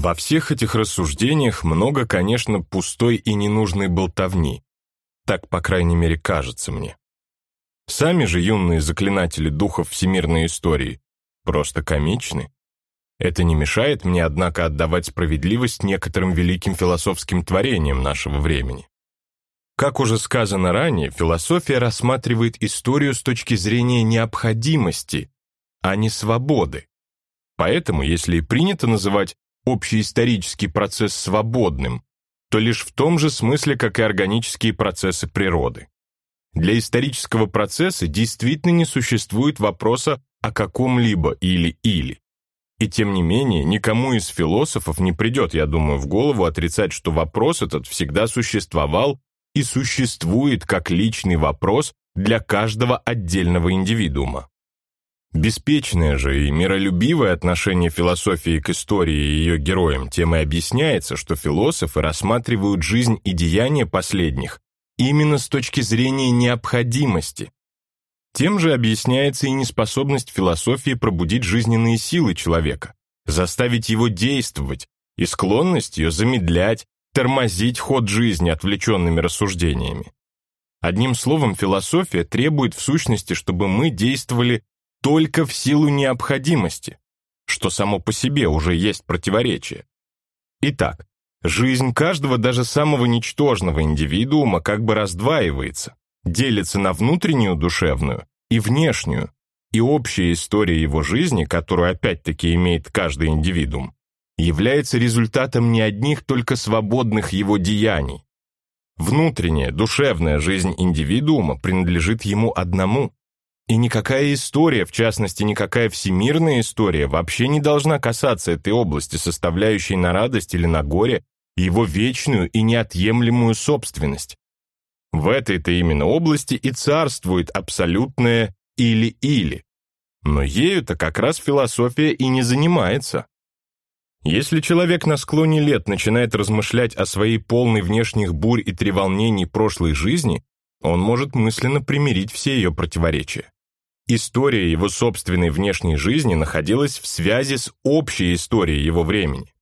Во всех этих рассуждениях много, конечно, пустой и ненужной болтовни. Так, по крайней мере, кажется мне. Сами же юные заклинатели духов всемирной истории просто комичны. Это не мешает мне, однако, отдавать справедливость некоторым великим философским творениям нашего времени. Как уже сказано ранее, философия рассматривает историю с точки зрения необходимости, а не свободы. Поэтому, если и принято называть общеисторический процесс свободным, то лишь в том же смысле, как и органические процессы природы. Для исторического процесса действительно не существует вопроса о каком-либо или-или. И тем не менее, никому из философов не придет, я думаю, в голову отрицать, что вопрос этот всегда существовал и существует как личный вопрос для каждого отдельного индивидуума. Беспечное же и миролюбивое отношение философии к истории и ее героям тем и объясняется, что философы рассматривают жизнь и деяния последних именно с точки зрения необходимости, тем же объясняется и неспособность философии пробудить жизненные силы человека, заставить его действовать, и склонность ее замедлять, тормозить ход жизни отвлеченными рассуждениями. Одним словом, философия требует в сущности, чтобы мы действовали только в силу необходимости, что само по себе уже есть противоречие. Итак, жизнь каждого даже самого ничтожного индивидуума как бы раздваивается, делится на внутреннюю душевную и внешнюю, и общая история его жизни, которую опять-таки имеет каждый индивидуум, является результатом не одних только свободных его деяний. Внутренняя, душевная жизнь индивидуума принадлежит ему одному, и никакая история, в частности, никакая всемирная история, вообще не должна касаться этой области, составляющей на радость или на горе его вечную и неотъемлемую собственность. В этой-то именно области и царствует абсолютное «или-или». Но ею-то как раз философия и не занимается. Если человек на склоне лет начинает размышлять о своей полной внешних бурь и треволнений прошлой жизни, он может мысленно примирить все ее противоречия. История его собственной внешней жизни находилась в связи с общей историей его времени.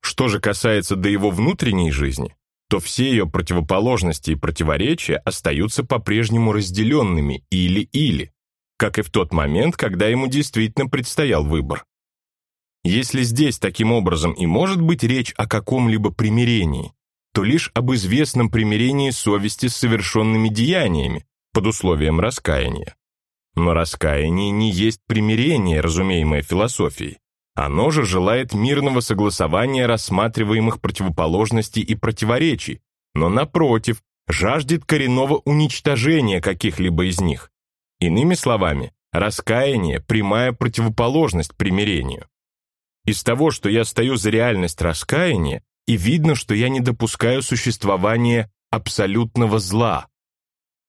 Что же касается до его внутренней жизни, то все ее противоположности и противоречия остаются по-прежнему разделенными или-или, как и в тот момент, когда ему действительно предстоял выбор. Если здесь таким образом и может быть речь о каком-либо примирении, то лишь об известном примирении совести с совершенными деяниями под условием раскаяния. Но раскаяние не есть примирение, разумеемое философией. Оно же желает мирного согласования рассматриваемых противоположностей и противоречий, но, напротив, жаждет коренного уничтожения каких-либо из них. Иными словами, раскаяние – прямая противоположность примирению. Из того, что я стою за реальность раскаяния, и видно, что я не допускаю существования абсолютного зла.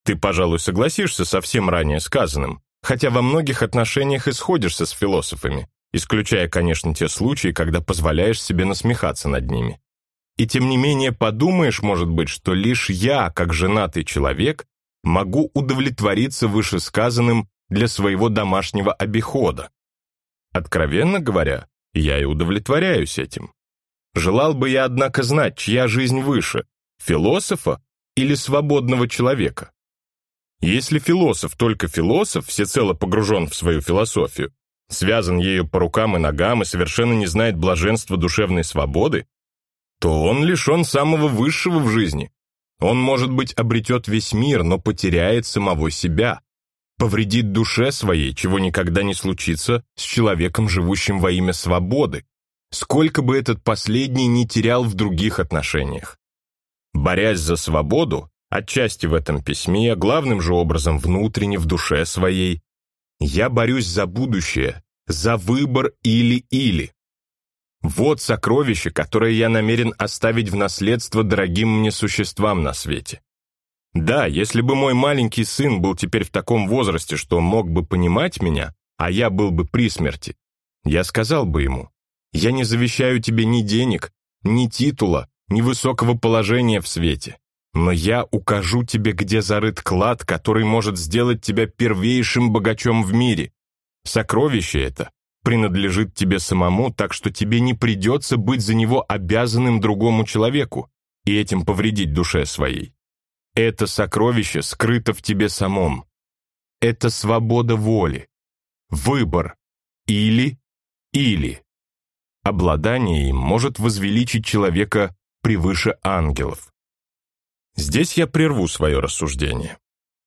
Ты, пожалуй, согласишься со всем ранее сказанным, хотя во многих отношениях и сходишься с философами, исключая, конечно, те случаи, когда позволяешь себе насмехаться над ними. И тем не менее подумаешь, может быть, что лишь я, как женатый человек, могу удовлетвориться вышесказанным для своего домашнего обихода. Откровенно говоря, я и удовлетворяюсь этим. Желал бы я, однако, знать, чья жизнь выше, философа или свободного человека. Если философ только философ, всецело погружен в свою философию, связан ею по рукам и ногам и совершенно не знает блаженства душевной свободы, то он лишен самого высшего в жизни. Он, может быть, обретет весь мир, но потеряет самого себя, повредит душе своей, чего никогда не случится с человеком, живущим во имя свободы, сколько бы этот последний не терял в других отношениях. Борясь за свободу, отчасти в этом письме, главным же образом внутренне в душе своей, я борюсь за будущее, за выбор или-или. Вот сокровище, которое я намерен оставить в наследство дорогим мне существам на свете. Да, если бы мой маленький сын был теперь в таком возрасте, что мог бы понимать меня, а я был бы при смерти, я сказал бы ему, я не завещаю тебе ни денег, ни титула, ни высокого положения в свете. Но я укажу тебе, где зарыт клад, который может сделать тебя первейшим богачом в мире. Сокровище это принадлежит тебе самому, так что тебе не придется быть за него обязанным другому человеку и этим повредить душе своей. Это сокровище скрыто в тебе самом. Это свобода воли, выбор или-или. Обладание им может возвеличить человека превыше ангелов. Здесь я прерву свое рассуждение.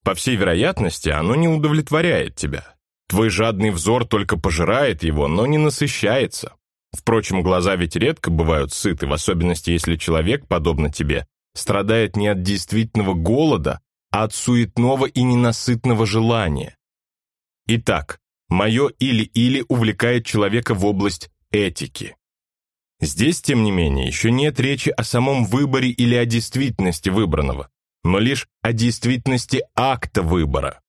По всей вероятности, оно не удовлетворяет тебя. Твой жадный взор только пожирает его, но не насыщается. Впрочем, глаза ведь редко бывают сыты, в особенности если человек, подобно тебе, страдает не от действительного голода, а от суетного и ненасытного желания. Итак, мое или-или увлекает человека в область этики. Здесь, тем не менее, еще нет речи о самом выборе или о действительности выбранного, но лишь о действительности акта выбора.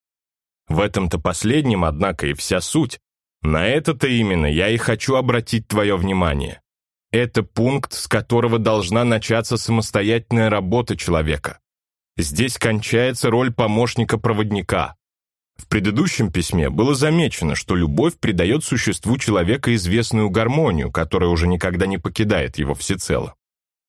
В этом-то последнем, однако, и вся суть. На это-то именно я и хочу обратить твое внимание. Это пункт, с которого должна начаться самостоятельная работа человека. Здесь кончается роль помощника-проводника. В предыдущем письме было замечено, что любовь придает существу человека известную гармонию, которая уже никогда не покидает его всецело.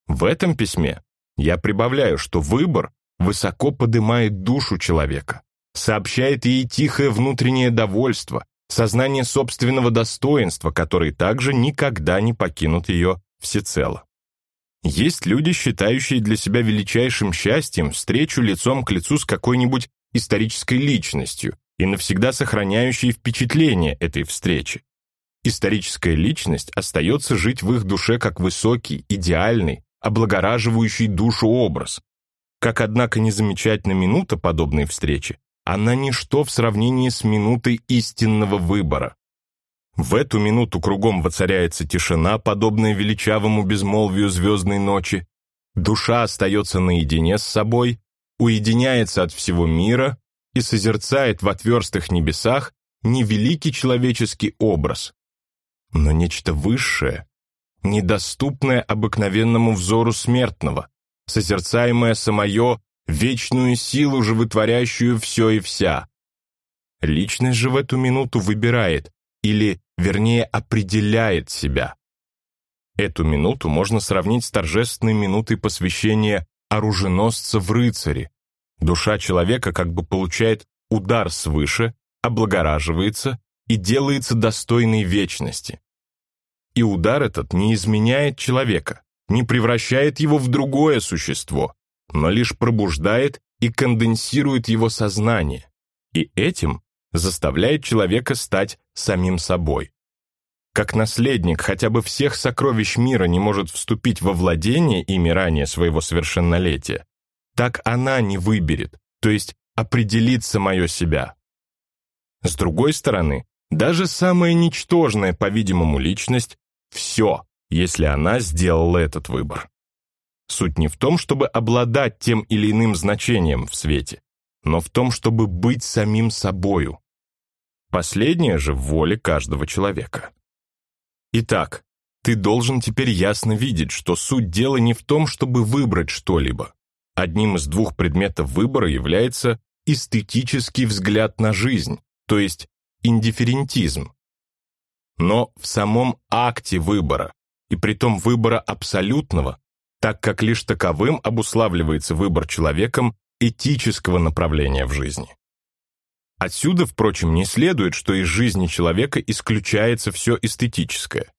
В этом письме я прибавляю, что выбор высоко поднимает душу человека, сообщает ей тихое внутреннее довольство, сознание собственного достоинства, которые также никогда не покинут ее всецело. Есть люди, считающие для себя величайшим счастьем встречу лицом к лицу с какой-нибудь исторической личностью и навсегда сохраняющие впечатление этой встречи. Историческая личность остается жить в их душе как высокий, идеальный, облагораживающий душу образ. Как, однако, незамечательна минута подобной встречи, она ничто в сравнении с минутой истинного выбора. В эту минуту кругом воцаряется тишина, подобная величавому безмолвию звездной ночи. Душа остается наедине с собой, уединяется от всего мира и созерцает в отверстых небесах невеликий человеческий образ, но нечто высшее, недоступное обыкновенному взору смертного, созерцаемое самое вечную силу, животворящую все и вся. Личность же в эту минуту выбирает, или, вернее, определяет себя. Эту минуту можно сравнить с торжественной минутой посвящения оруженосца в рыцаре. Душа человека как бы получает удар свыше, облагораживается и делается достойной вечности. И удар этот не изменяет человека, не превращает его в другое существо, но лишь пробуждает и конденсирует его сознание, и этим заставляет человека стать самим собой. Как наследник хотя бы всех сокровищ мира не может вступить во владение ими ранее своего совершеннолетия, так она не выберет, то есть определит самое себя. С другой стороны, даже самая ничтожная, по-видимому, личность – все, если она сделала этот выбор. Суть не в том, чтобы обладать тем или иным значением в свете, но в том, чтобы быть самим собою. Последнее же в воле каждого человека. Итак, ты должен теперь ясно видеть, что суть дела не в том, чтобы выбрать что-либо. Одним из двух предметов выбора является эстетический взгляд на жизнь, то есть индифферентизм. Но в самом акте выбора, и притом выбора абсолютного, так как лишь таковым обуславливается выбор человеком этического направления в жизни. Отсюда, впрочем, не следует, что из жизни человека исключается все эстетическое.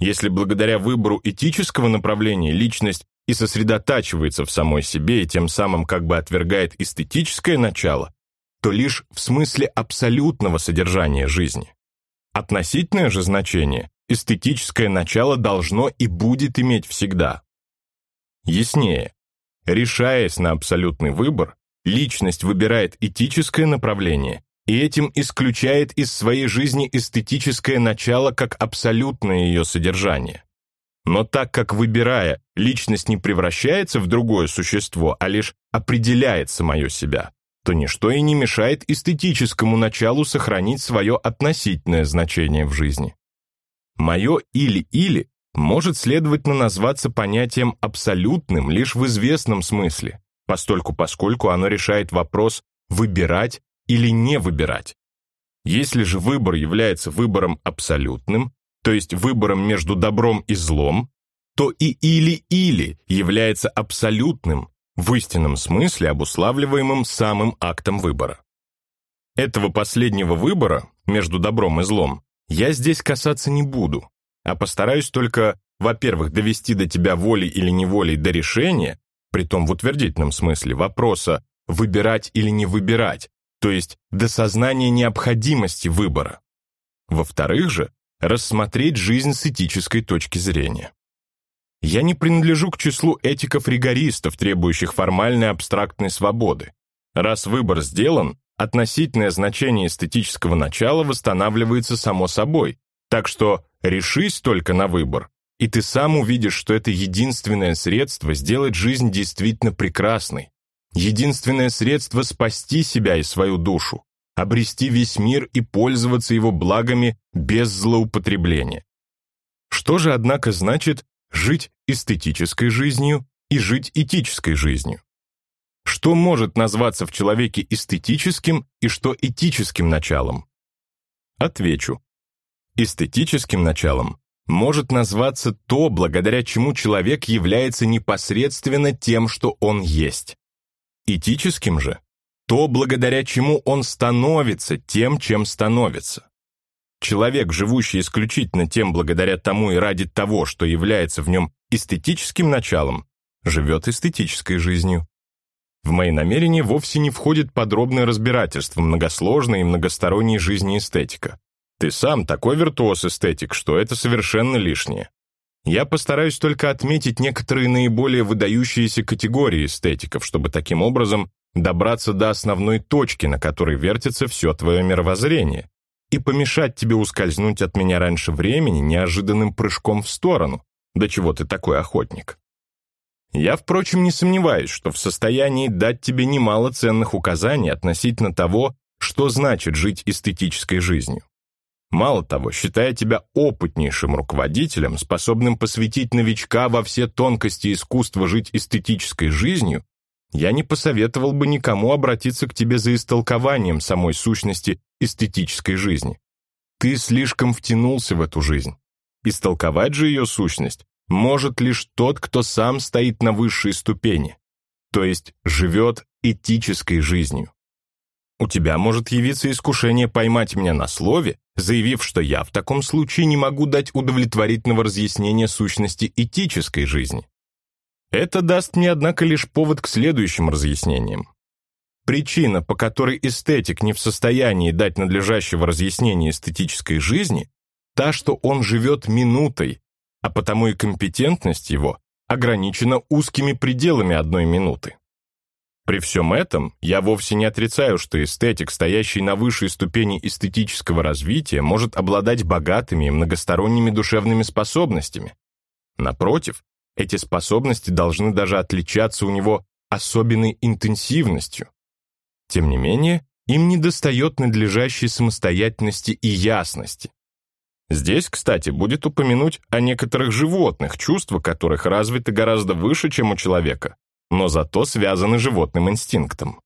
Если благодаря выбору этического направления личность и сосредотачивается в самой себе и тем самым как бы отвергает эстетическое начало, то лишь в смысле абсолютного содержания жизни. Относительное же значение эстетическое начало должно и будет иметь всегда. Яснее, решаясь на абсолютный выбор, личность выбирает этическое направление и этим исключает из своей жизни эстетическое начало как абсолютное ее содержание. Но так как, выбирая, личность не превращается в другое существо, а лишь определяет самое себя, то ничто и не мешает эстетическому началу сохранить свое относительное значение в жизни. Мое «или-или» может, следовательно, назваться понятием абсолютным лишь в известном смысле, постольку поскольку оно решает вопрос «выбирать или не выбирать». Если же выбор является выбором абсолютным, то есть выбором между добром и злом, то и или-или является абсолютным, в истинном смысле обуславливаемым самым актом выбора. Этого последнего выбора, между добром и злом, я здесь касаться не буду, а постараюсь только, во-первых, довести до тебя волей или неволей до решения, притом в утвердительном смысле, вопроса «выбирать или не выбирать», то есть до сознания необходимости выбора. Во-вторых же, рассмотреть жизнь с этической точки зрения. Я не принадлежу к числу этиков-ригористов, требующих формальной абстрактной свободы. Раз выбор сделан, относительное значение эстетического начала восстанавливается само собой, так что решись только на выбор, и ты сам увидишь, что это единственное средство сделать жизнь действительно прекрасной, единственное средство спасти себя и свою душу, обрести весь мир и пользоваться его благами без злоупотребления. Что же, однако, значит жить эстетической жизнью и жить этической жизнью? Что может назваться в человеке эстетическим и что этическим началом? Отвечу. Эстетическим началом может назваться то, благодаря чему человек является непосредственно тем, что он есть. Этическим же – то, благодаря чему он становится тем, чем становится. Человек, живущий исключительно тем благодаря тому и ради того, что является в нем эстетическим началом, живет эстетической жизнью. В мои намерения вовсе не входит подробное разбирательство многосложной и многосторонней жизни эстетика. Ты сам такой виртуоз-эстетик, что это совершенно лишнее. Я постараюсь только отметить некоторые наиболее выдающиеся категории эстетиков, чтобы таким образом добраться до основной точки, на которой вертится все твое мировоззрение, и помешать тебе ускользнуть от меня раньше времени неожиданным прыжком в сторону, до чего ты такой охотник. Я, впрочем, не сомневаюсь, что в состоянии дать тебе немало ценных указаний относительно того, что значит жить эстетической жизнью. Мало того, считая тебя опытнейшим руководителем, способным посвятить новичка во все тонкости искусства жить эстетической жизнью, я не посоветовал бы никому обратиться к тебе за истолкованием самой сущности эстетической жизни. Ты слишком втянулся в эту жизнь. Истолковать же ее сущность может лишь тот, кто сам стоит на высшей ступени, то есть живет этической жизнью. У тебя может явиться искушение поймать меня на слове, заявив, что я в таком случае не могу дать удовлетворительного разъяснения сущности этической жизни. Это даст мне, однако, лишь повод к следующим разъяснениям. Причина, по которой эстетик не в состоянии дать надлежащего разъяснения эстетической жизни, та, что он живет минутой, а потому и компетентность его ограничена узкими пределами одной минуты. При всем этом я вовсе не отрицаю, что эстетик, стоящий на высшей ступени эстетического развития, может обладать богатыми и многосторонними душевными способностями. Напротив, эти способности должны даже отличаться у него особенной интенсивностью. Тем не менее, им недостает надлежащей самостоятельности и ясности. Здесь, кстати, будет упомянуть о некоторых животных, чувства которых развиты гораздо выше, чем у человека, но зато связаны животным инстинктом.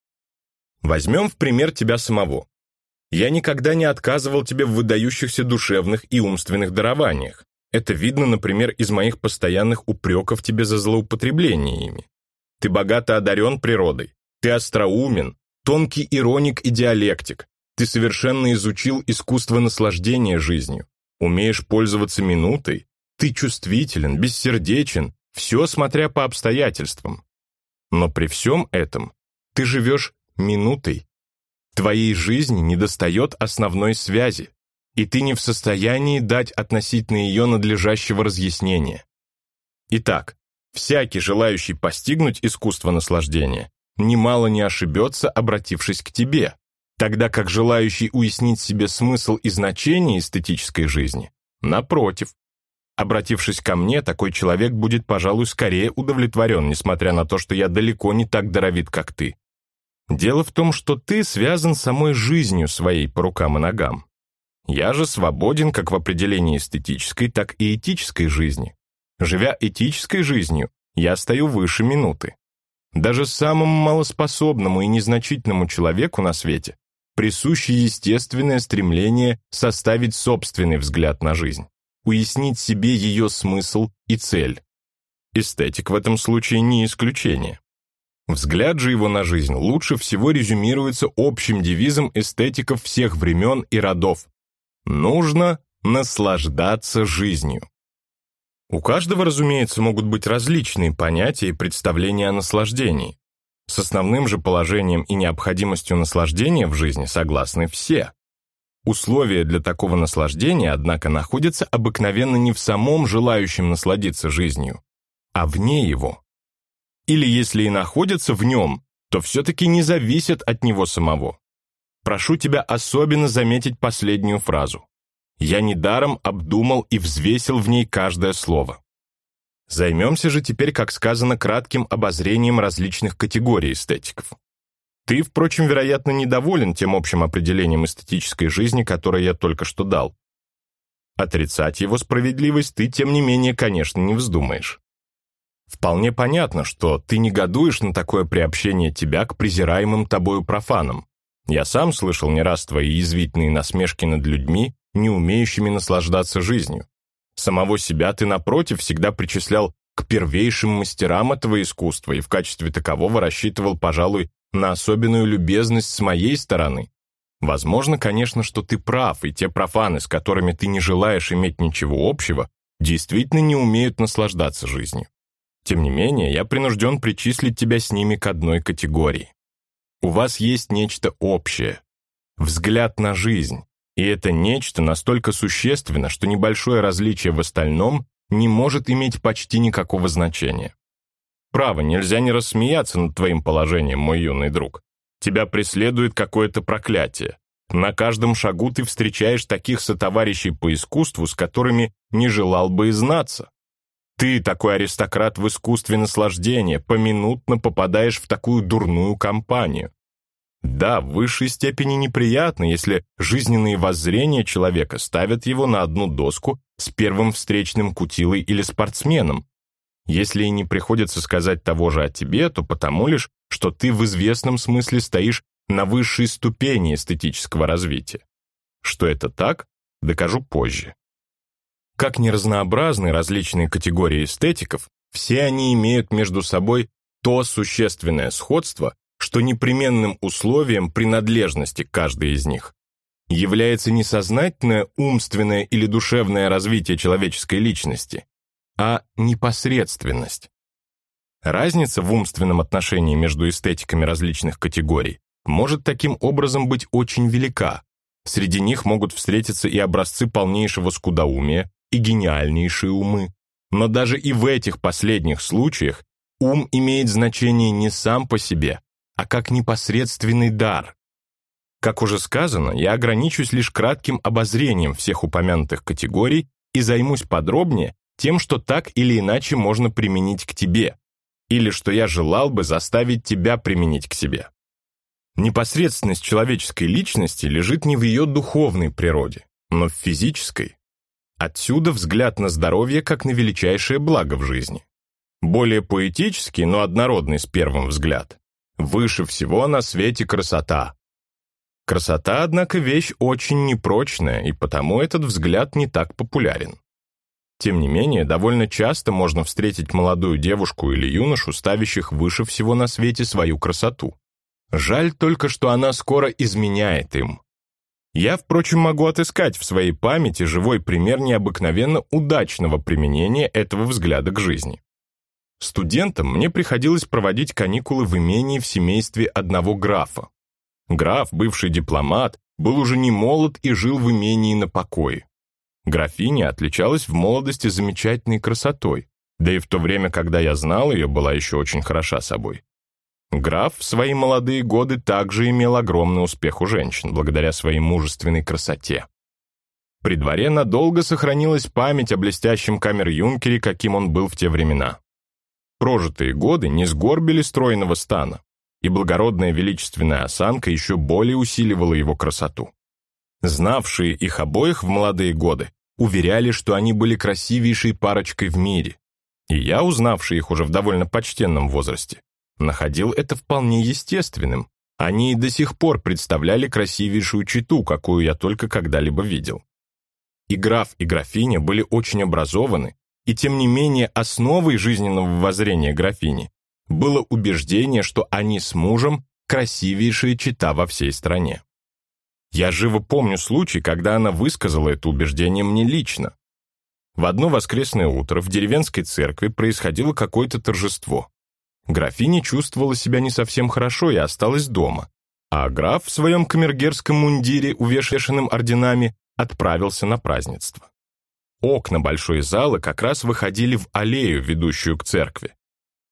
Возьмем в пример тебя самого. Я никогда не отказывал тебе в выдающихся душевных и умственных дарованиях. Это видно, например, из моих постоянных упреков тебе за злоупотребление ими. Ты богато одарен природой, ты остроумен, тонкий ироник и диалектик, ты совершенно изучил искусство наслаждения жизнью, умеешь пользоваться минутой, ты чувствителен, бессердечен, все смотря по обстоятельствам. Но при всем этом ты живешь минутой. Твоей жизни недостает основной связи, и ты не в состоянии дать относительно ее надлежащего разъяснения. Итак, всякий, желающий постигнуть искусство наслаждения, немало не ошибется, обратившись к тебе, тогда как желающий уяснить себе смысл и значение эстетической жизни, напротив, обратившись ко мне, такой человек будет, пожалуй, скорее удовлетворен, несмотря на то, что я далеко не так даровит, как ты. Дело в том, что ты связан самой жизнью своей по рукам и ногам. Я же свободен как в определении эстетической, так и этической жизни. Живя этической жизнью, я стою выше минуты. Даже самому малоспособному и незначительному человеку на свете присуще естественное стремление составить собственный взгляд на жизнь, уяснить себе ее смысл и цель. Эстетик в этом случае не исключение. Взгляд же его на жизнь лучше всего резюмируется общим девизом эстетиков всех времен и родов. Нужно наслаждаться жизнью. У каждого, разумеется, могут быть различные понятия и представления о наслаждении. С основным же положением и необходимостью наслаждения в жизни согласны все. Условия для такого наслаждения, однако, находятся обыкновенно не в самом желающем насладиться жизнью, а вне его. Или если и находятся в нем, то все-таки не зависят от него самого. Прошу тебя особенно заметить последнюю фразу. Я недаром обдумал и взвесил в ней каждое слово. Займемся же теперь, как сказано, кратким обозрением различных категорий эстетиков. Ты, впрочем, вероятно, недоволен тем общим определением эстетической жизни, которое я только что дал. Отрицать его справедливость ты, тем не менее, конечно, не вздумаешь. Вполне понятно, что ты негодуешь на такое приобщение тебя к презираемым тобою профанам. Я сам слышал не раз твои язвительные насмешки над людьми, не умеющими наслаждаться жизнью. Самого себя ты, напротив, всегда причислял к первейшим мастерам этого искусства и в качестве такового рассчитывал, пожалуй, на особенную любезность с моей стороны. Возможно, конечно, что ты прав, и те профаны, с которыми ты не желаешь иметь ничего общего, действительно не умеют наслаждаться жизнью. Тем не менее, я принужден причислить тебя с ними к одной категории. У вас есть нечто общее. Взгляд на жизнь, и это нечто настолько существенно, что небольшое различие в остальном не может иметь почти никакого значения. Право, нельзя не рассмеяться над твоим положением, мой юный друг. Тебя преследует какое-то проклятие. На каждом шагу ты встречаешь таких сотоварищей по искусству, с которыми не желал бы и знаться. Ты, такой аристократ в искусстве наслаждения, поминутно попадаешь в такую дурную компанию. Да, в высшей степени неприятно, если жизненные воззрения человека ставят его на одну доску с первым встречным кутилой или спортсменом. Если и не приходится сказать того же о тебе, то потому лишь, что ты в известном смысле стоишь на высшей ступени эстетического развития. Что это так, докажу позже. Как ни разнообразны различные категории эстетиков, все они имеют между собой то существенное сходство, что непременным условием принадлежности каждой из них является не сознательное умственное или душевное развитие человеческой личности, а непосредственность. Разница в умственном отношении между эстетиками различных категорий может таким образом быть очень велика. Среди них могут встретиться и образцы полнейшего скудоумия, и гениальнейшие умы. Но даже и в этих последних случаях ум имеет значение не сам по себе, а как непосредственный дар. Как уже сказано, я ограничусь лишь кратким обозрением всех упомянутых категорий и займусь подробнее тем, что так или иначе можно применить к тебе, или что я желал бы заставить тебя применить к себе. Непосредственность человеческой личности лежит не в ее духовной природе, но в физической. Отсюда взгляд на здоровье как на величайшее благо в жизни. Более поэтический, но однородный с первым взгляд. Выше всего на свете красота. Красота, однако, вещь очень непрочная, и потому этот взгляд не так популярен. Тем не менее, довольно часто можно встретить молодую девушку или юношу, ставящих выше всего на свете свою красоту. Жаль только, что она скоро изменяет им. Я, впрочем, могу отыскать в своей памяти живой пример необыкновенно удачного применения этого взгляда к жизни. Студентам мне приходилось проводить каникулы в имении в семействе одного графа. Граф, бывший дипломат, был уже не молод и жил в имении на покое. Графиня отличалась в молодости замечательной красотой, да и в то время, когда я знал ее, была еще очень хороша собой. Граф в свои молодые годы также имел огромный успех у женщин, благодаря своей мужественной красоте. При дворе надолго сохранилась память о блестящем камер-юнкере, каким он был в те времена. Прожитые годы не сгорбили стройного стана, и благородная величественная осанка еще более усиливала его красоту. Знавшие их обоих в молодые годы уверяли, что они были красивейшей парочкой в мире, и я, узнавший их уже в довольно почтенном возрасте, находил это вполне естественным, Они и до сих пор представляли красивейшую читу, какую я только когда-либо видел. И граф, и графиня были очень образованы, и тем не менее основой жизненного воззрения графини было убеждение, что они с мужем красивейшая чита во всей стране. Я живо помню случай, когда она высказала это убеждение мне лично. В одно воскресное утро в деревенской церкви происходило какое-то торжество. Графиня чувствовала себя не совсем хорошо и осталась дома, а граф в своем камергерском мундире, увешанном орденами, отправился на празднество. Окна большой залы как раз выходили в аллею, ведущую к церкви.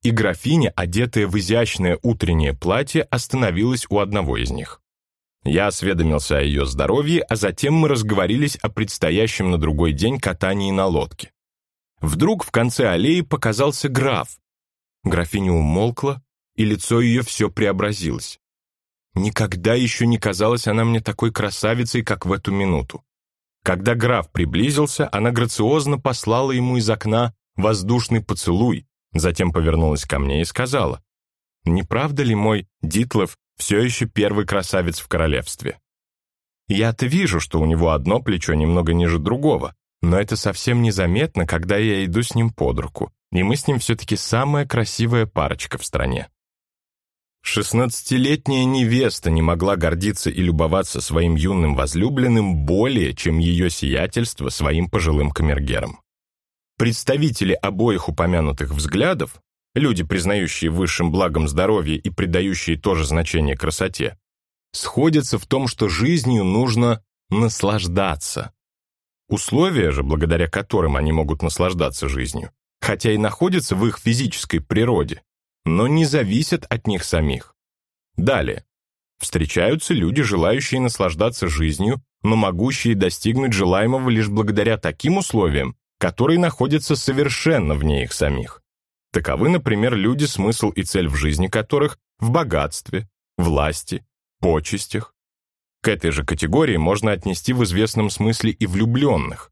И графиня, одетая в изящное утреннее платье, остановилась у одного из них. Я осведомился о ее здоровье, а затем мы разговорились о предстоящем на другой день катании на лодке. Вдруг в конце аллеи показался граф. Графиня умолкла, и лицо ее все преобразилось. Никогда еще не казалась она мне такой красавицей, как в эту минуту. Когда граф приблизился, она грациозно послала ему из окна воздушный поцелуй, затем повернулась ко мне и сказала, «Не правда ли мой Дитлов все еще первый красавец в королевстве? Я-то вижу, что у него одно плечо немного ниже другого, но это совсем незаметно, когда я иду с ним под руку, и мы с ним все-таки самая красивая парочка в стране». Шестнадцатилетняя невеста не могла гордиться и любоваться своим юным возлюбленным более, чем ее сиятельство своим пожилым камергером. Представители обоих упомянутых взглядов, люди, признающие высшим благом здоровье и придающие тоже значение красоте, сходятся в том, что жизнью нужно наслаждаться. Условия же, благодаря которым они могут наслаждаться жизнью, хотя и находятся в их физической природе, но не зависят от них самих. Далее. Встречаются люди, желающие наслаждаться жизнью, но могущие достигнуть желаемого лишь благодаря таким условиям, которые находятся совершенно вне их самих. Таковы, например, люди, смысл и цель в жизни которых в богатстве, власти, почестях. К этой же категории можно отнести в известном смысле и влюбленных.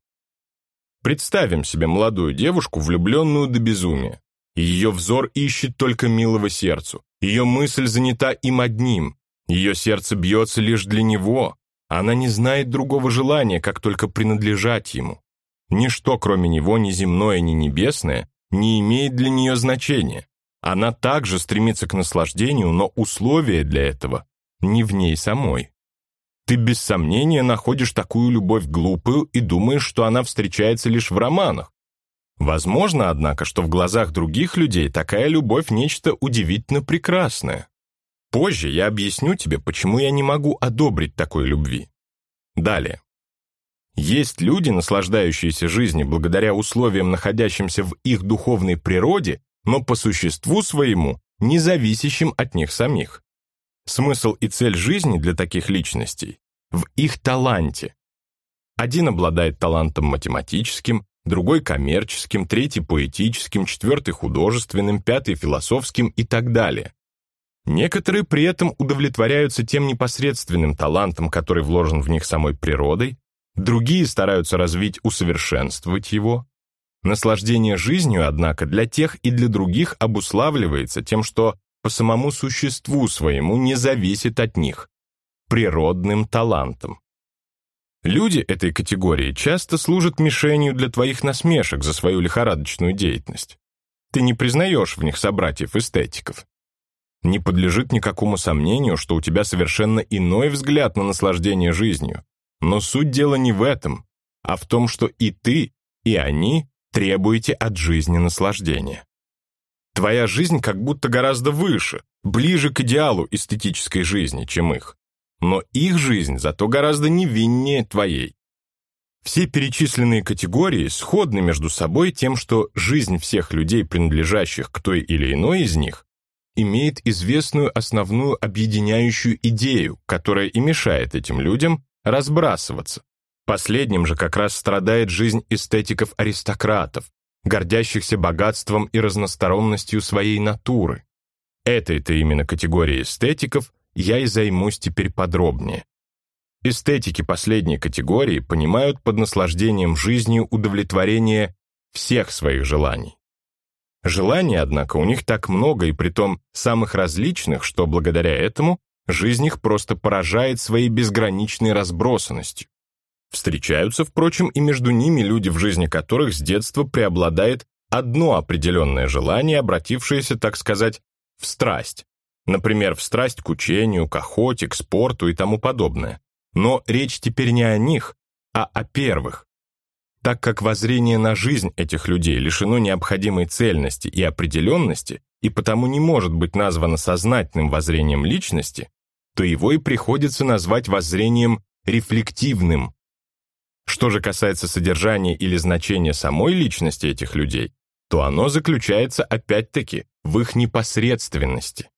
Представим себе молодую девушку, влюбленную до безумия. Ее взор ищет только милого сердцу. Ее мысль занята им одним. Ее сердце бьется лишь для него. Она не знает другого желания, как только принадлежать ему. Ничто, кроме него, ни земное, ни небесное, не имеет для нее значения. Она также стремится к наслаждению, но условия для этого не в ней самой. Ты без сомнения находишь такую любовь глупую и думаешь, что она встречается лишь в романах. Возможно, однако, что в глазах других людей такая любовь – нечто удивительно прекрасное. Позже я объясню тебе, почему я не могу одобрить такой любви. Далее. Есть люди, наслаждающиеся жизнью благодаря условиям, находящимся в их духовной природе, но по существу своему, не зависящим от них самих. Смысл и цель жизни для таких личностей в их таланте. Один обладает талантом математическим, другой коммерческим, третий поэтическим, четвертый художественным, пятый философским и так далее. Некоторые при этом удовлетворяются тем непосредственным талантом, который вложен в них самой природой, другие стараются развить, усовершенствовать его. Наслаждение жизнью, однако, для тех и для других обуславливается тем, что по самому существу своему не зависит от них, природным талантом. Люди этой категории часто служат мишенью для твоих насмешек за свою лихорадочную деятельность. Ты не признаешь в них собратьев-эстетиков. Не подлежит никакому сомнению, что у тебя совершенно иной взгляд на наслаждение жизнью. Но суть дела не в этом, а в том, что и ты, и они требуете от жизни наслаждения. Твоя жизнь как будто гораздо выше, ближе к идеалу эстетической жизни, чем их но их жизнь зато гораздо невиннее твоей. Все перечисленные категории сходны между собой тем, что жизнь всех людей, принадлежащих к той или иной из них, имеет известную основную объединяющую идею, которая и мешает этим людям разбрасываться. Последним же как раз страдает жизнь эстетиков-аристократов, гордящихся богатством и разносторонностью своей натуры. Этой-то именно категории эстетиков я и займусь теперь подробнее. Эстетики последней категории понимают под наслаждением жизнью удовлетворение всех своих желаний. Желаний, однако, у них так много и притом самых различных, что благодаря этому Жизнь их просто поражает своей безграничной разбросанностью. Встречаются, впрочем, и между ними люди, в жизни которых с детства преобладает одно определенное желание, обратившееся, так сказать, в страсть. Например, в страсть к учению, к охоте, к спорту и тому подобное. Но речь теперь не о них, а о первых. Так как воззрение на жизнь этих людей лишено необходимой цельности и определенности, и потому не может быть названо сознательным воззрением личности, то его и приходится назвать воззрением рефлективным. Что же касается содержания или значения самой личности этих людей, то оно заключается опять-таки в их непосредственности.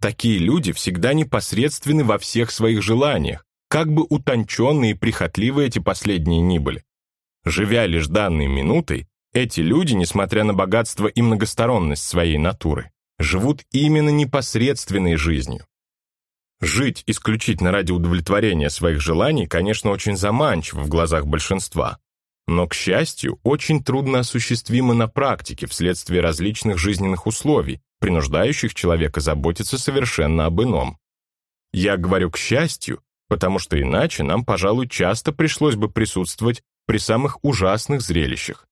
Такие люди всегда непосредственны во всех своих желаниях, как бы утонченные и прихотливы эти последние ни были. Живя лишь данной минутой, эти люди, несмотря на богатство и многосторонность своей натуры, живут именно непосредственной жизнью. Жить исключительно ради удовлетворения своих желаний, конечно, очень заманчиво в глазах большинства, но, к счастью, очень трудно осуществимо на практике вследствие различных жизненных условий, принуждающих человека заботиться совершенно об ином. Я говорю «к счастью», потому что иначе нам, пожалуй, часто пришлось бы присутствовать при самых ужасных зрелищах.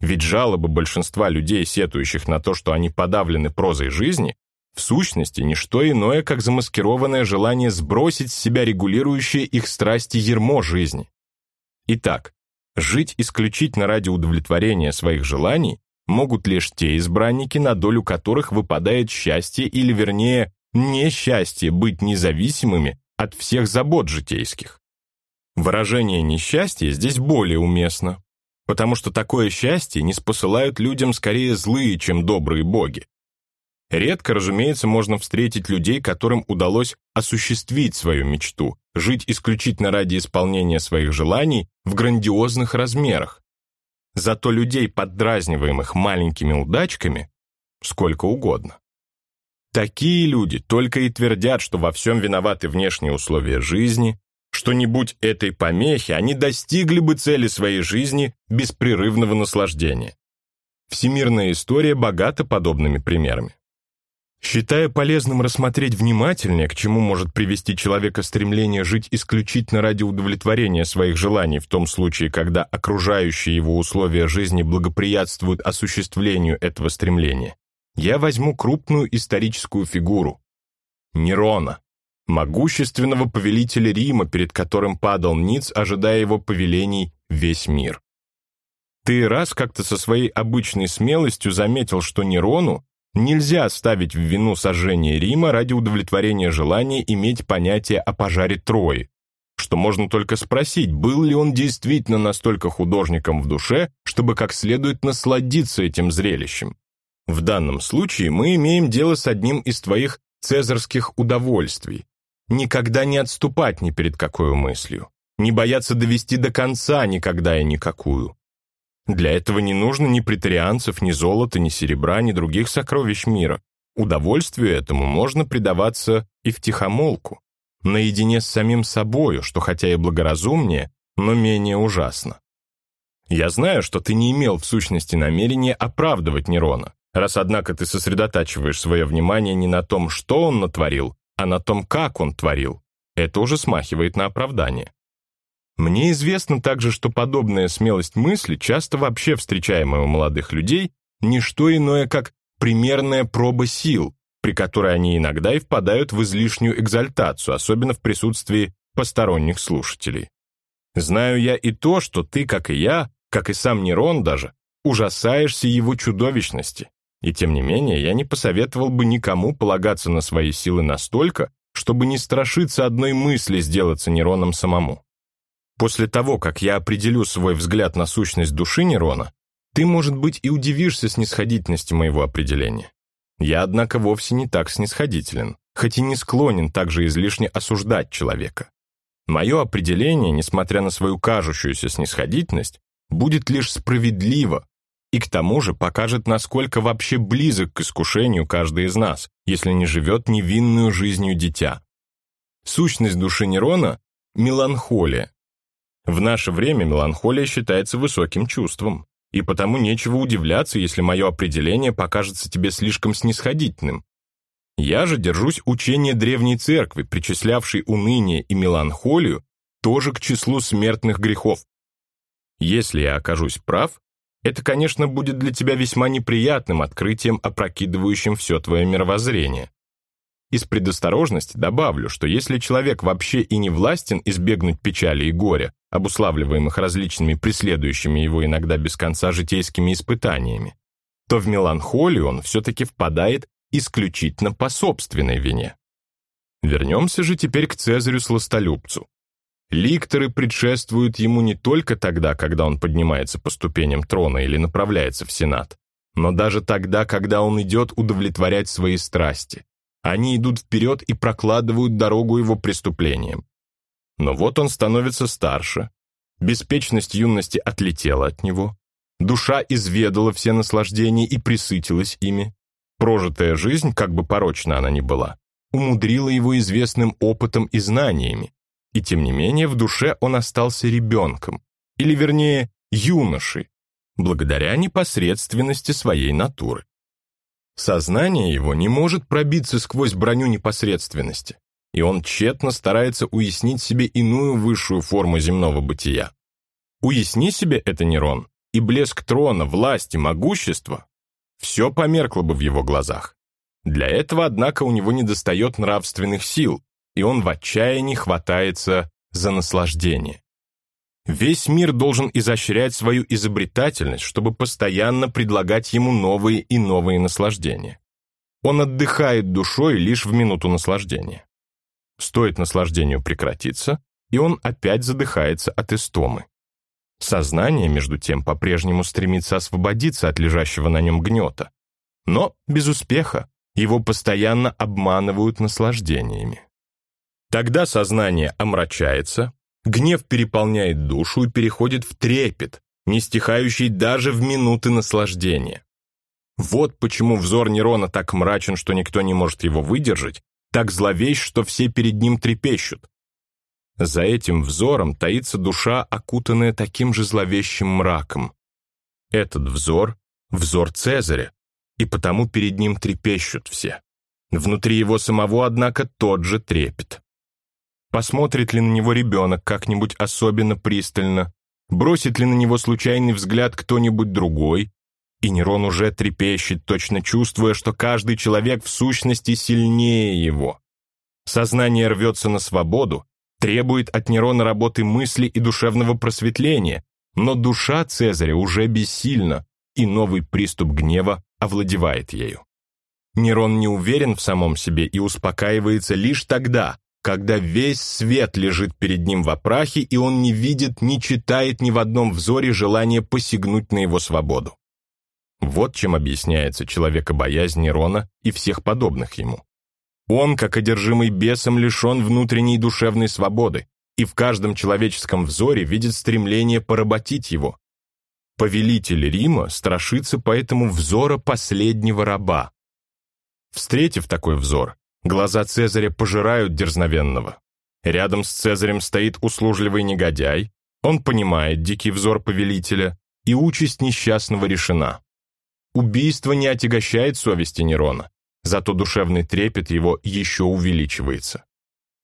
Ведь жалобы большинства людей, сетующих на то, что они подавлены прозой жизни, в сущности, не что иное, как замаскированное желание сбросить с себя регулирующее их страсти ермо жизни. Итак, жить исключительно ради удовлетворения своих желаний могут лишь те избранники, на долю которых выпадает счастье или, вернее, несчастье быть независимыми от всех забот житейских. Выражение «несчастье» здесь более уместно, потому что такое счастье не спосылают людям скорее злые, чем добрые боги. Редко, разумеется, можно встретить людей, которым удалось осуществить свою мечту, жить исключительно ради исполнения своих желаний в грандиозных размерах. Зато людей, поддразниваемых маленькими удачками, сколько угодно. Такие люди только и твердят, что во всем виноваты внешние условия жизни, что не будь этой помехи, они достигли бы цели своей жизни беспрерывного наслаждения. Всемирная история богата подобными примерами. Считая полезным рассмотреть внимательнее, к чему может привести человека стремление жить исключительно ради удовлетворения своих желаний в том случае, когда окружающие его условия жизни благоприятствуют осуществлению этого стремления, я возьму крупную историческую фигуру – Нерона, могущественного повелителя Рима, перед которым падал ниц, ожидая его повелений весь мир. Ты раз как-то со своей обычной смелостью заметил, что Нерону Нельзя ставить в вину сожжение Рима ради удовлетворения желания иметь понятие о пожаре Трои, что можно только спросить, был ли он действительно настолько художником в душе, чтобы как следует насладиться этим зрелищем. В данном случае мы имеем дело с одним из твоих цезарских удовольствий. Никогда не отступать ни перед какой мыслью, не бояться довести до конца никогда и никакую, для этого не нужно ни претарианцев, ни золота, ни серебра, ни других сокровищ мира. Удовольствию этому можно предаваться и в тихомолку, наедине с самим собою, что хотя и благоразумнее, но менее ужасно. Я знаю, что ты не имел в сущности намерения оправдывать Нерона, раз однако ты сосредотачиваешь свое внимание не на том, что он натворил, а на том, как он творил. Это уже смахивает на оправдание. Мне известно также, что подобная смелость мысли, часто вообще встречаемая у молодых людей, не что иное, как примерная проба сил, при которой они иногда и впадают в излишнюю экзальтацию, особенно в присутствии посторонних слушателей. Знаю я и то, что ты, как и я, как и сам Нерон даже, ужасаешься его чудовищности. И тем не менее, я не посоветовал бы никому полагаться на свои силы настолько, чтобы не страшиться одной мысли сделаться Нероном самому. После того, как я определю свой взгляд на сущность души Нерона, ты, может быть, и удивишься снисходительности моего определения. Я, однако, вовсе не так снисходителен, хоть и не склонен также излишне осуждать человека. Мое определение, несмотря на свою кажущуюся снисходительность, будет лишь справедливо и к тому же покажет, насколько вообще близок к искушению каждый из нас, если не живет невинную жизнью дитя. Сущность души Нерона — меланхолия, в наше время меланхолия считается высоким чувством, и потому нечего удивляться, если мое определение покажется тебе слишком снисходительным. Я же держусь учения древней церкви, причислявшей уныние и меланхолию тоже к числу смертных грехов. Если я окажусь прав, это, конечно, будет для тебя весьма неприятным открытием, опрокидывающим все твое мировоззрение. Из предосторожности добавлю, что если человек вообще и не властен избегнуть печали и горя, обуславливаемых различными преследующими его иногда без конца житейскими испытаниями, то в меланхолию он все-таки впадает исключительно по собственной вине. Вернемся же теперь к Цезарю-сластолюбцу. Ликторы предшествуют ему не только тогда, когда он поднимается по ступеням трона или направляется в Сенат, но даже тогда, когда он идет удовлетворять свои страсти. Они идут вперед и прокладывают дорогу его преступлениям. Но вот он становится старше, беспечность юности отлетела от него, душа изведала все наслаждения и присытилась ими, прожитая жизнь, как бы порочна она ни была, умудрила его известным опытом и знаниями, и тем не менее в душе он остался ребенком, или вернее юношей, благодаря непосредственности своей натуры. Сознание его не может пробиться сквозь броню непосредственности, и он тщетно старается уяснить себе иную высшую форму земного бытия. Уясни себе это, Нерон, и блеск трона, власти, могущества, все померкло бы в его глазах. Для этого, однако, у него недостает нравственных сил, и он в отчаянии хватается за наслаждение. Весь мир должен изощрять свою изобретательность, чтобы постоянно предлагать ему новые и новые наслаждения. Он отдыхает душой лишь в минуту наслаждения. Стоит наслаждению прекратиться, и он опять задыхается от истомы. Сознание, между тем, по-прежнему стремится освободиться от лежащего на нем гнета. Но без успеха его постоянно обманывают наслаждениями. Тогда сознание омрачается, гнев переполняет душу и переходит в трепет, не стихающий даже в минуты наслаждения. Вот почему взор Нерона так мрачен, что никто не может его выдержать, так зловещ, что все перед ним трепещут. За этим взором таится душа, окутанная таким же зловещим мраком. Этот взор — взор Цезаря, и потому перед ним трепещут все. Внутри его самого, однако, тот же трепет. Посмотрит ли на него ребенок как-нибудь особенно пристально? Бросит ли на него случайный взгляд кто-нибудь другой? И Нерон уже трепещет, точно чувствуя, что каждый человек в сущности сильнее его. Сознание рвется на свободу, требует от Нерона работы мысли и душевного просветления, но душа Цезаря уже бессильна, и новый приступ гнева овладевает ею. Нерон не уверен в самом себе и успокаивается лишь тогда, когда весь свет лежит перед ним в опрахе, и он не видит, не читает ни в одном взоре желания посягнуть на его свободу. Вот чем объясняется человекобоязнь Нерона и всех подобных ему. Он, как одержимый бесом, лишен внутренней душевной свободы, и в каждом человеческом взоре видит стремление поработить его. Повелитель Рима страшится поэтому взора последнего раба. Встретив такой взор, Глаза Цезаря пожирают дерзновенного. Рядом с Цезарем стоит услужливый негодяй, он понимает дикий взор повелителя, и участь несчастного решена. Убийство не отягощает совести Нерона, зато душевный трепет его еще увеличивается.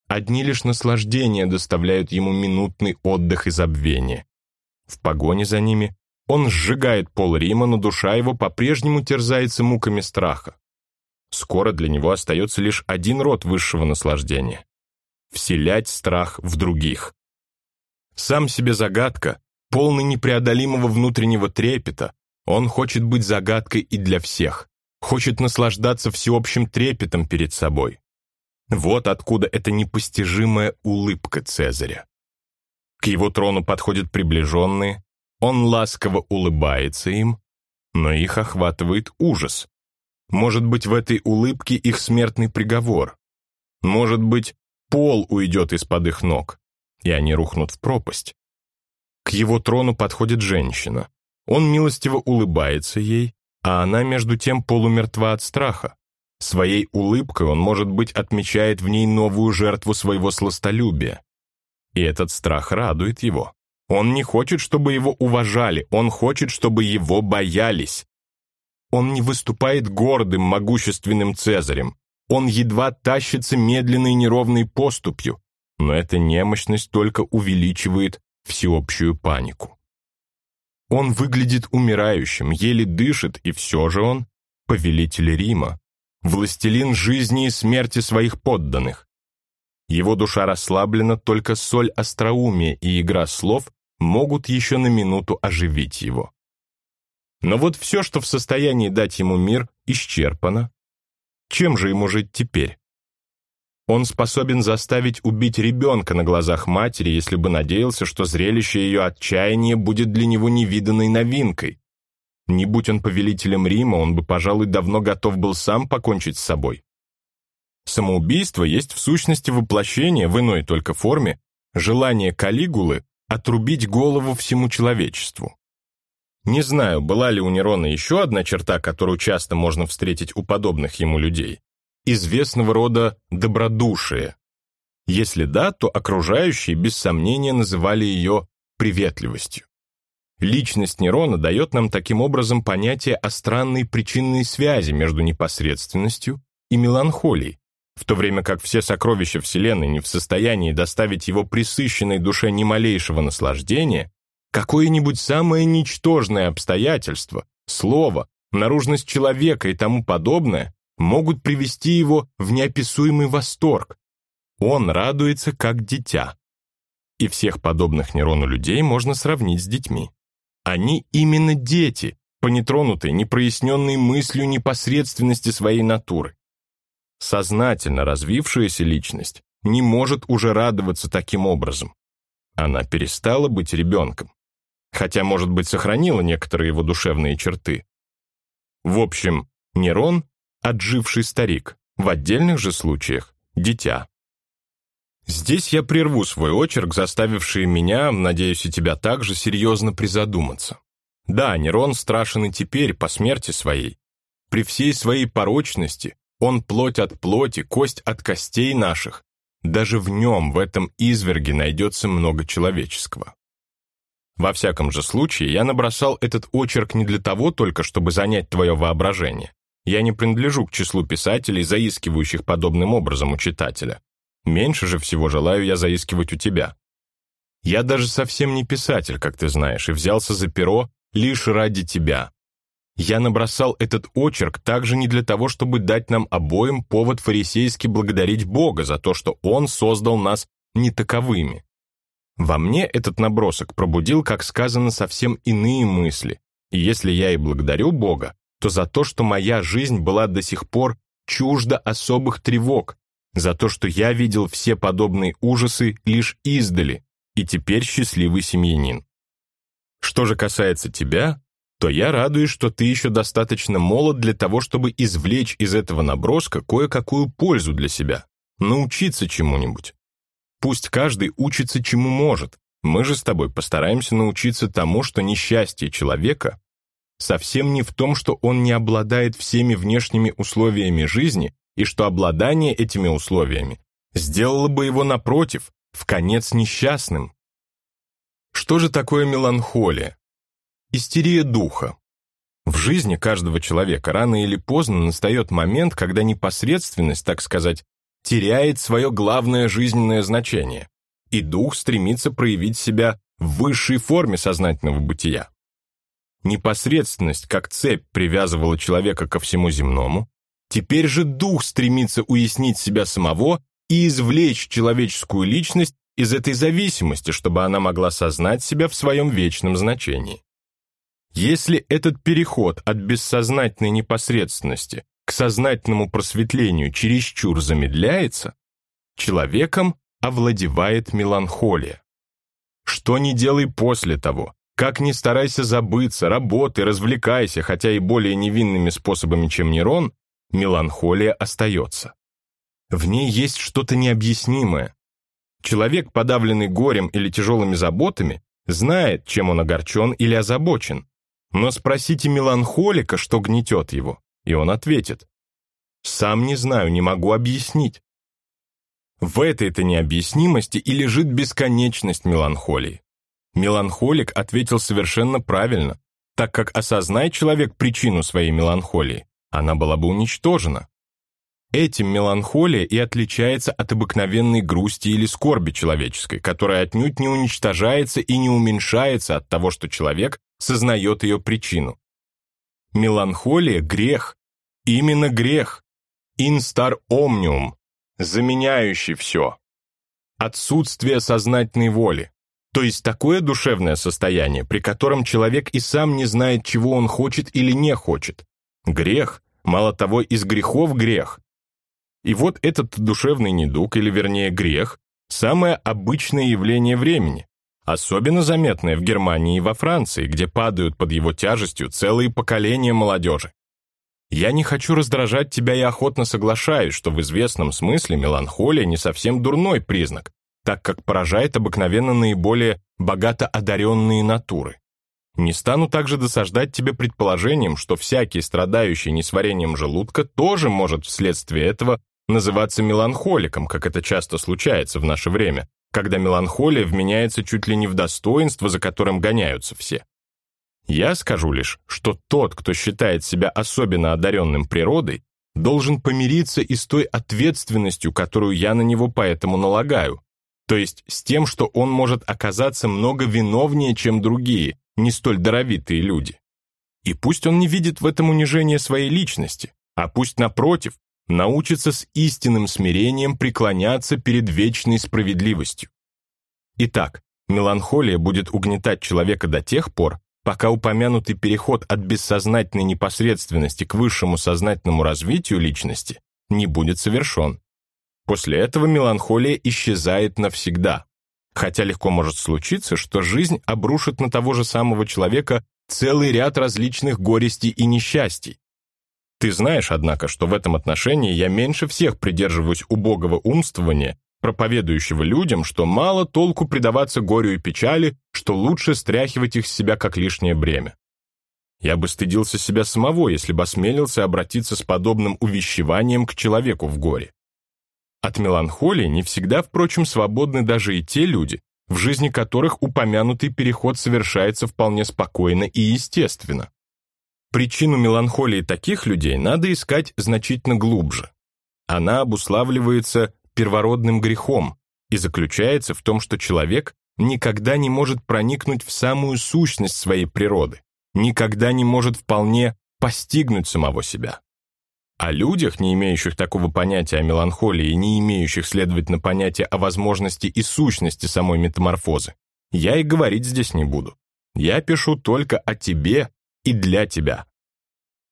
Одни лишь наслаждения доставляют ему минутный отдых и забвение. В погоне за ними он сжигает пол Рима, но душа его по-прежнему терзается муками страха. Скоро для него остается лишь один род высшего наслаждения — вселять страх в других. Сам себе загадка, полный непреодолимого внутреннего трепета, он хочет быть загадкой и для всех, хочет наслаждаться всеобщим трепетом перед собой. Вот откуда эта непостижимая улыбка Цезаря. К его трону подходят приближенные, он ласково улыбается им, но их охватывает ужас. Может быть, в этой улыбке их смертный приговор. Может быть, пол уйдет из-под их ног, и они рухнут в пропасть. К его трону подходит женщина. Он милостиво улыбается ей, а она между тем полумертва от страха. Своей улыбкой он, может быть, отмечает в ней новую жертву своего сластолюбия. И этот страх радует его. Он не хочет, чтобы его уважали, он хочет, чтобы его боялись. Он не выступает гордым, могущественным Цезарем. Он едва тащится медленной неровной поступью, но эта немощность только увеличивает всеобщую панику. Он выглядит умирающим, еле дышит, и все же он повелитель Рима, властелин жизни и смерти своих подданных. Его душа расслаблена, только соль остроумия и игра слов могут еще на минуту оживить его. Но вот все, что в состоянии дать ему мир, исчерпано. Чем же ему жить теперь? Он способен заставить убить ребенка на глазах матери, если бы надеялся, что зрелище ее отчаяния будет для него невиданной новинкой. Не будь он повелителем Рима, он бы, пожалуй, давно готов был сам покончить с собой. Самоубийство есть в сущности воплощение, в иной только форме, желание Калигулы отрубить голову всему человечеству. Не знаю, была ли у Нерона еще одна черта, которую часто можно встретить у подобных ему людей. Известного рода добродушие. Если да, то окружающие без сомнения называли ее приветливостью. Личность Нерона дает нам таким образом понятие о странной причинной связи между непосредственностью и меланхолией, в то время как все сокровища Вселенной не в состоянии доставить его присыщенной душе ни малейшего наслаждения, какое-нибудь самое ничтожное обстоятельство, слово, наружность человека и тому подобное могут привести его в неописуемый восторг. Он радуется как дитя. И всех подобных Нерону людей можно сравнить с детьми. Они именно дети, по нетронутой, непроясненной мыслью непосредственности своей натуры. Сознательно развившаяся личность не может уже радоваться таким образом. Она перестала быть ребенком, хотя, может быть, сохранила некоторые его душевные черты. В общем, Нерон – отживший старик, в отдельных же случаях – дитя. Здесь я прерву свой очерк, заставивший меня, надеюсь, и тебя также серьезно призадуматься. Да, Нерон страшен и теперь, по смерти своей. При всей своей порочности он плоть от плоти, кость от костей наших. Даже в нем, в этом изверге, найдется много человеческого. Во всяком же случае, я набросал этот очерк не для того только, чтобы занять твое воображение. Я не принадлежу к числу писателей, заискивающих подобным образом у читателя. Меньше же всего желаю я заискивать у тебя. Я даже совсем не писатель, как ты знаешь, и взялся за перо лишь ради тебя. Я набросал этот очерк также не для того, чтобы дать нам обоим повод фарисейски благодарить Бога за то, что Он создал нас не таковыми. Во мне этот набросок пробудил, как сказано, совсем иные мысли, и если я и благодарю Бога, то за то, что моя жизнь была до сих пор чужда особых тревог, за то, что я видел все подобные ужасы лишь издали, и теперь счастливый семьянин. Что же касается тебя, то я радуюсь, что ты еще достаточно молод для того, чтобы извлечь из этого наброска кое-какую пользу для себя, научиться чему-нибудь. Пусть каждый учится чему может, мы же с тобой постараемся научиться тому, что несчастье человека совсем не в том, что он не обладает всеми внешними условиями жизни и что обладание этими условиями сделало бы его, напротив, в конец несчастным. Что же такое меланхолия? Истерия духа. В жизни каждого человека рано или поздно настает момент, когда непосредственность, так сказать, теряет свое главное жизненное значение, и дух стремится проявить себя в высшей форме сознательного бытия. Непосредственность, как цепь, привязывала человека ко всему земному, Теперь же дух стремится уяснить себя самого и извлечь человеческую личность из этой зависимости, чтобы она могла сознать себя в своем вечном значении. Если этот переход от бессознательной непосредственности к сознательному просветлению чересчур замедляется, человеком овладевает меланхолия. Что ни делай после того, как ни старайся забыться, работай, развлекайся, хотя и более невинными способами, чем Нерон, меланхолия остается. В ней есть что-то необъяснимое. Человек, подавленный горем или тяжелыми заботами, знает, чем он огорчен или озабочен. Но спросите меланхолика, что гнетет его, и он ответит. «Сам не знаю, не могу объяснить». В этой-то необъяснимости и лежит бесконечность меланхолии. Меланхолик ответил совершенно правильно, так как осознает человек причину своей меланхолии, она была бы уничтожена. Этим меланхолия и отличается от обыкновенной грусти или скорби человеческой, которая отнюдь не уничтожается и не уменьшается от того, что человек сознает ее причину. Меланхолия – грех. Именно грех. Инстар омниум, заменяющий все. Отсутствие сознательной воли. То есть такое душевное состояние, при котором человек и сам не знает, чего он хочет или не хочет. Грех, мало того, из грехов грех, и вот этот душевный недуг, или вернее грех, самое обычное явление времени, особенно заметное в Германии и во Франции, где падают под его тяжестью целые поколения молодежи. Я не хочу раздражать тебя и охотно соглашаюсь, что в известном смысле меланхолия не совсем дурной признак, так как поражает обыкновенно наиболее богато одаренные натуры. Не стану также досаждать тебе предположением, что всякий, страдающий несварением желудка, тоже может вследствие этого называться меланхоликом, как это часто случается в наше время, когда меланхолия вменяется чуть ли не в достоинство, за которым гоняются все. Я скажу лишь, что тот, кто считает себя особенно одаренным природой, должен помириться и с той ответственностью, которую я на него поэтому налагаю, то есть с тем, что он может оказаться много виновнее, чем другие, не столь даровитые люди. И пусть он не видит в этом унижения своей личности, а пусть, напротив, научится с истинным смирением преклоняться перед вечной справедливостью. Итак, меланхолия будет угнетать человека до тех пор, пока упомянутый переход от бессознательной непосредственности к высшему сознательному развитию личности не будет совершен. После этого меланхолия исчезает навсегда, хотя легко может случиться, что жизнь обрушит на того же самого человека целый ряд различных горестей и несчастий, ты знаешь, однако, что в этом отношении я меньше всех придерживаюсь убогого умствования, проповедующего людям, что мало толку предаваться горю и печали, что лучше стряхивать их с себя как лишнее бремя. Я бы стыдился себя самого, если бы осмелился обратиться с подобным увещеванием к человеку в горе. От меланхолии не всегда, впрочем, свободны даже и те люди, в жизни которых упомянутый переход совершается вполне спокойно и естественно. Причину меланхолии таких людей надо искать значительно глубже. Она обуславливается первородным грехом и заключается в том, что человек никогда не может проникнуть в самую сущность своей природы, никогда не может вполне постигнуть самого себя. О людях, не имеющих такого понятия о меланхолии и не имеющих, следовательно, понятия о возможности и сущности самой метаморфозы, я и говорить здесь не буду. Я пишу только о тебе и для тебя.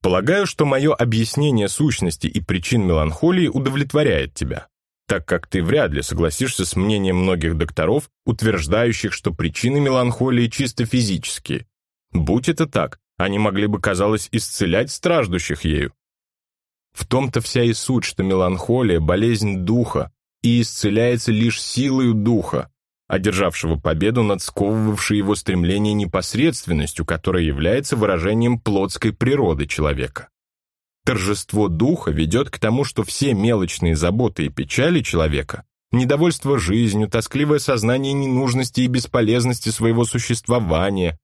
Полагаю, что мое объяснение сущности и причин меланхолии удовлетворяет тебя, так как ты вряд ли согласишься с мнением многих докторов, утверждающих, что причины меланхолии чисто физические. Будь это так, они могли бы, казалось, исцелять страждущих ею. В том-то вся и суть, что меланхолия – болезнь духа, и исцеляется лишь силою духа, одержавшего победу над сковывавшей его стремление непосредственностью, которая является выражением плотской природы человека. Торжество духа ведет к тому, что все мелочные заботы и печали человека, недовольство жизнью, тоскливое сознание ненужности и бесполезности своего существования,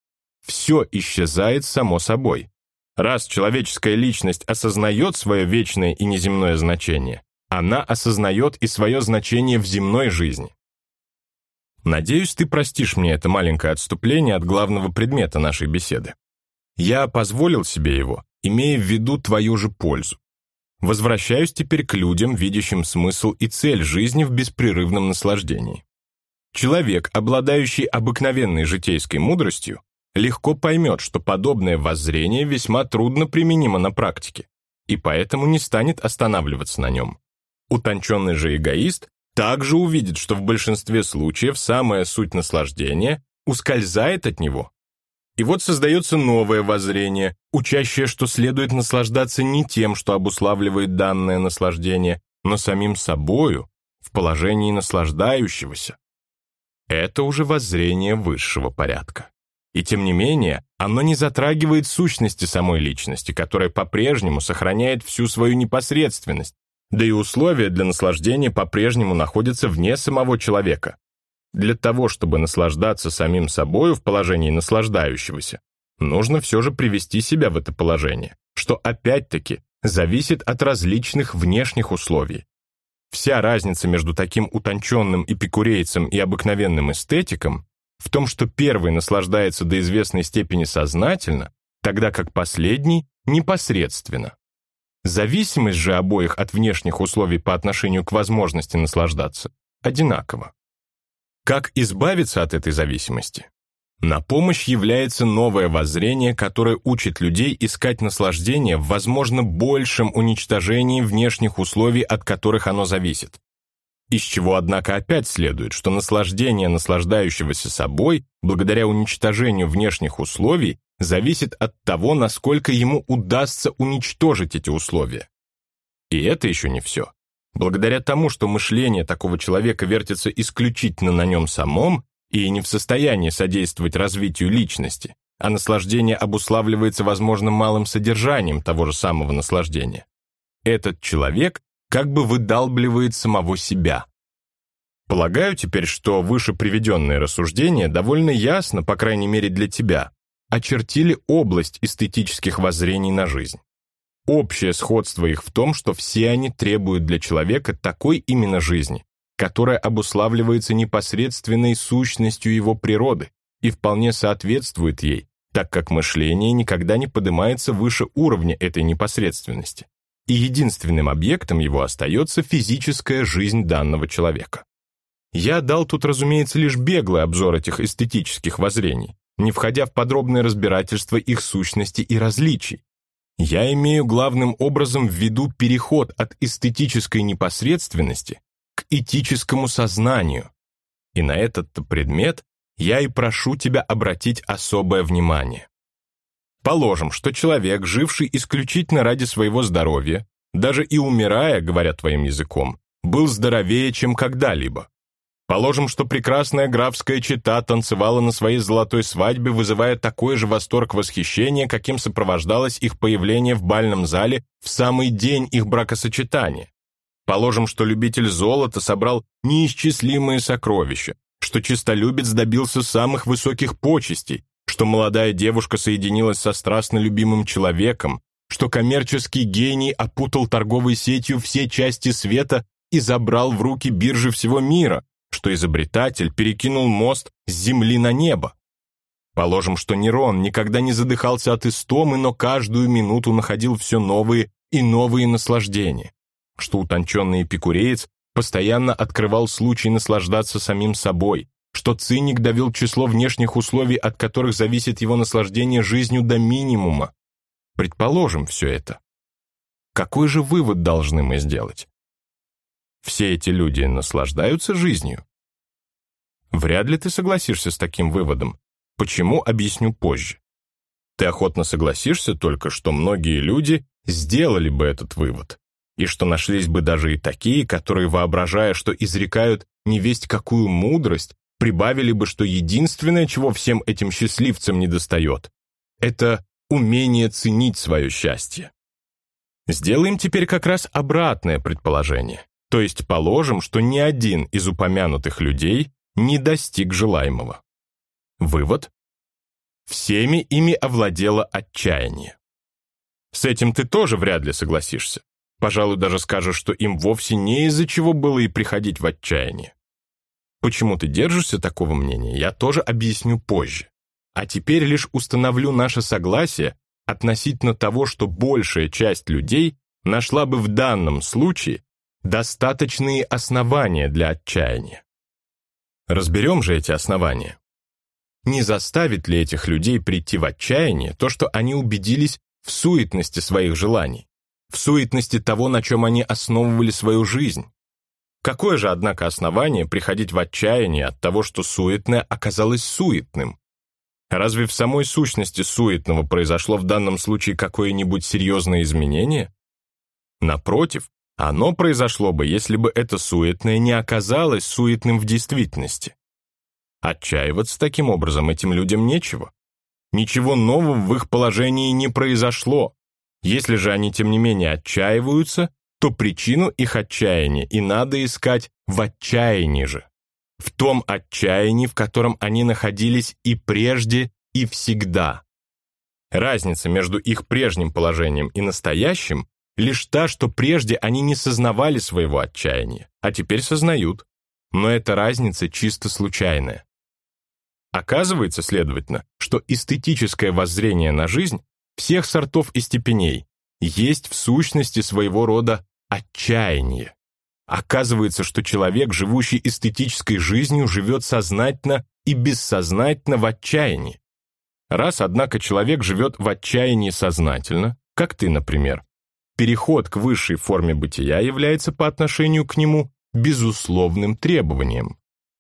все исчезает само собой. Раз человеческая личность осознает свое вечное и неземное значение, она осознает и свое значение в земной жизни. Надеюсь, ты простишь мне это маленькое отступление от главного предмета нашей беседы. Я позволил себе его, имея в виду твою же пользу. Возвращаюсь теперь к людям, видящим смысл и цель жизни в беспрерывном наслаждении. Человек, обладающий обыкновенной житейской мудростью, легко поймет, что подобное воззрение весьма трудно применимо на практике, и поэтому не станет останавливаться на нем. Утонченный же эгоист также увидит, что в большинстве случаев самая суть наслаждения ускользает от него. И вот создается новое воззрение, учащее, что следует наслаждаться не тем, что обуславливает данное наслаждение, но самим собою, в положении наслаждающегося. Это уже воззрение высшего порядка. И тем не менее, оно не затрагивает сущности самой личности, которая по-прежнему сохраняет всю свою непосредственность, да и условия для наслаждения по-прежнему находятся вне самого человека. Для того, чтобы наслаждаться самим собою в положении наслаждающегося, нужно все же привести себя в это положение, что опять-таки зависит от различных внешних условий. Вся разница между таким утонченным эпикурейцем и обыкновенным эстетиком в том, что первый наслаждается до известной степени сознательно, тогда как последний — непосредственно. Зависимость же обоих от внешних условий по отношению к возможности наслаждаться одинакова. Как избавиться от этой зависимости? На помощь является новое воззрение, которое учит людей искать наслаждение в, возможно, большем уничтожении внешних условий, от которых оно зависит. Из чего, однако, опять следует, что наслаждение наслаждающегося собой, благодаря уничтожению внешних условий, зависит от того, насколько ему удастся уничтожить эти условия. И это еще не все. Благодаря тому, что мышление такого человека вертится исключительно на нем самом, и не в состоянии содействовать развитию личности, а наслаждение обуславливается, возможно, малым содержанием того же самого наслаждения. Этот человек как бы выдалбливает самого себя. Полагаю теперь, что выше приведенные рассуждения довольно ясно, по крайней мере для тебя, очертили область эстетических воззрений на жизнь. Общее сходство их в том, что все они требуют для человека такой именно жизни, которая обуславливается непосредственной сущностью его природы и вполне соответствует ей, так как мышление никогда не поднимается выше уровня этой непосредственности, и единственным объектом его остается физическая жизнь данного человека. Я дал тут, разумеется, лишь беглый обзор этих эстетических воззрений, не входя в подробное разбирательство их сущности и различий. Я имею главным образом в виду переход от эстетической непосредственности к этическому сознанию. И на этот предмет я и прошу тебя обратить особое внимание. Положим, что человек, живший исключительно ради своего здоровья, даже и умирая, говоря твоим языком, был здоровее, чем когда-либо. Положим, что прекрасная графская чита танцевала на своей золотой свадьбе, вызывая такой же восторг восхищения, каким сопровождалось их появление в бальном зале в самый день их бракосочетания. Положим, что любитель золота собрал неисчислимые сокровища, что чистолюбец добился самых высоких почестей, что молодая девушка соединилась со страстно любимым человеком, что коммерческий гений опутал торговой сетью все части света и забрал в руки биржи всего мира, что изобретатель перекинул мост с земли на небо. Положим, что Нерон никогда не задыхался от истомы, но каждую минуту находил все новые и новые наслаждения что утонченный эпикуреец постоянно открывал случай наслаждаться самим собой, что циник довел число внешних условий, от которых зависит его наслаждение жизнью до минимума. Предположим все это. Какой же вывод должны мы сделать? Все эти люди наслаждаются жизнью? Вряд ли ты согласишься с таким выводом. Почему, объясню позже. Ты охотно согласишься только, что многие люди сделали бы этот вывод и что нашлись бы даже и такие, которые, воображая, что изрекают невесть какую мудрость, прибавили бы, что единственное, чего всем этим счастливцам недостает, это умение ценить свое счастье. Сделаем теперь как раз обратное предположение, то есть положим, что ни один из упомянутых людей не достиг желаемого. Вывод. Всеми ими овладело отчаяние. С этим ты тоже вряд ли согласишься. Пожалуй, даже скажешь, что им вовсе не из-за чего было и приходить в отчаяние. Почему ты держишься такого мнения, я тоже объясню позже. А теперь лишь установлю наше согласие относительно того, что большая часть людей нашла бы в данном случае достаточные основания для отчаяния. Разберем же эти основания. Не заставит ли этих людей прийти в отчаяние то, что они убедились в суетности своих желаний? в суетности того, на чем они основывали свою жизнь. Какое же, однако, основание приходить в отчаяние от того, что суетное оказалось суетным? Разве в самой сущности суетного произошло в данном случае какое-нибудь серьезное изменение? Напротив, оно произошло бы, если бы это суетное не оказалось суетным в действительности. Отчаиваться таким образом этим людям нечего. Ничего нового в их положении не произошло, если же они, тем не менее, отчаиваются, то причину их отчаяния и надо искать в отчаянии же. В том отчаянии, в котором они находились и прежде, и всегда. Разница между их прежним положением и настоящим лишь та, что прежде они не сознавали своего отчаяния, а теперь сознают. Но эта разница чисто случайная. Оказывается, следовательно, что эстетическое воззрение на жизнь всех сортов и степеней есть в сущности своего рода отчаяние. Оказывается, что человек, живущий эстетической жизнью, живет сознательно и бессознательно в отчаянии. Раз, однако, человек живет в отчаянии сознательно, как ты, например, переход к высшей форме бытия является по отношению к нему безусловным требованием.